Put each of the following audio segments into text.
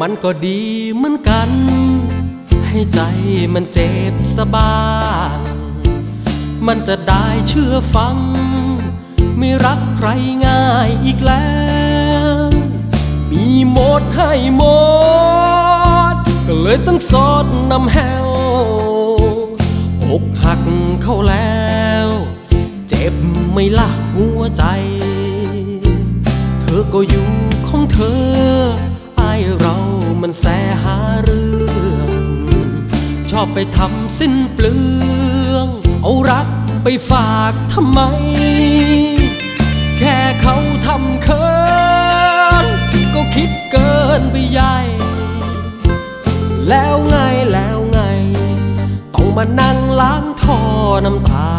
มันก็ดีเหมือนกัน ให้ใจมันเจ็บสะบางมันจะได้เชื่อฟัง ไม่รักใครง่ายอีกแล้ว มีหมดให้หมด ก็เลยต้องสอดนำแหวอกหักเข้าแล้ว เจ็บไม่ละหัวใจ เธอก็อยู่ของเธอ ไอายเรา มันแสหาเรื่องชอบไปทำสิ้นเปลือง เอารักไปฝากทำไม แค่เขาทำเคินก็คิดเกินไปใหญ่ แล้วไงแล้วไง ต้องมานั่งล้างท่อน้ำตา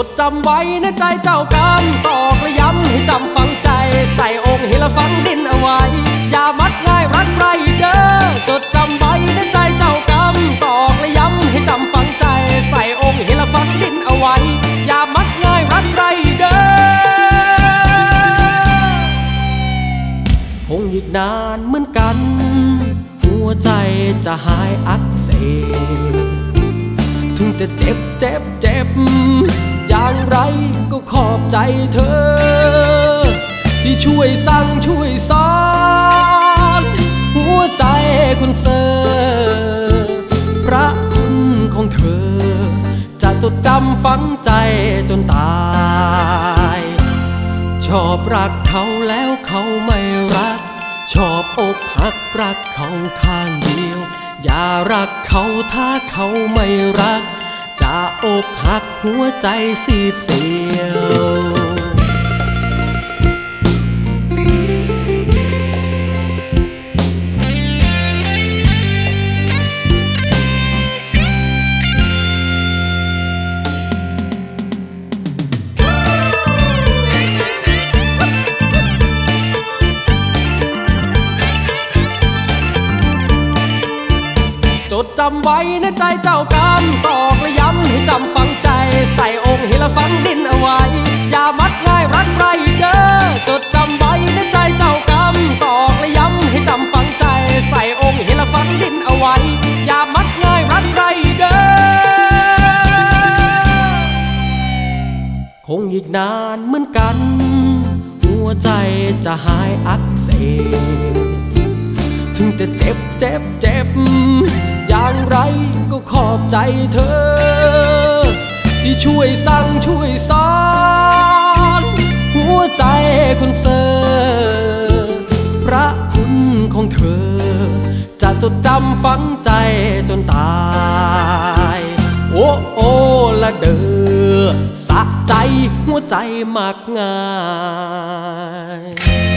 จดจำไว้ในใจเจ้ากรรมตอกและย้ำให้จำฝังใจ ใส่องค์ให้ละฝังดินเอาไว้ อย่ามัดง่ายรักใครเด้อจดจำไว้ในใจเจ้ากรรมตอกและย้ำให้จำฝังใจ ใส่องค์ให้ละฝังดินเอาไว้ อย่ามัดง่ายรักใครเด้อคงอีกนานเหมือนกัน หัวใจจะหายอักเสบถึงจะเจ็บเจ็บเจ็บ อย่างไรก็ขอบใจเธอ ที่ช่วยสั่งช่วยสอน หัวใจคุณเสอพระคุณของเธอ จะจดจำฝังใจจนตาย ชอบรักเขาแล้วเขาไม่รัก ชอบอกหักรักเขาข้างเดียว อย่ารักเขาถ้าเขาไม่รักาอกหักหัวใจสีเสียว จดจำไว้ในใจเจ้ากรรมตอกและย้ำให้จำฝังใจ ใส่องค์ให้ละฝังดินเอาไว้ อย่ามัดง่ายรักใครเด้อจดจำไว้ในใจเจ้ากรรมตอกและย้ำให้จำฝังใจ ใส่องค์ให้ละฝังดินเอาไว้ อย่ามัดง่ายรักใครเด้อคงอีกนานเหมือนกัน หัวใจจะหายอักเสบถึงจะเจ็บเจ็บเจ็บ ใจเธอ ที่ช่วยสั่งช่วยสอนหัวใจคุณเสอพระคุณของเธอ จะจดจำฝังใจจนตาย โอ้โอละเด้อสะใจหัวใจมากง่าย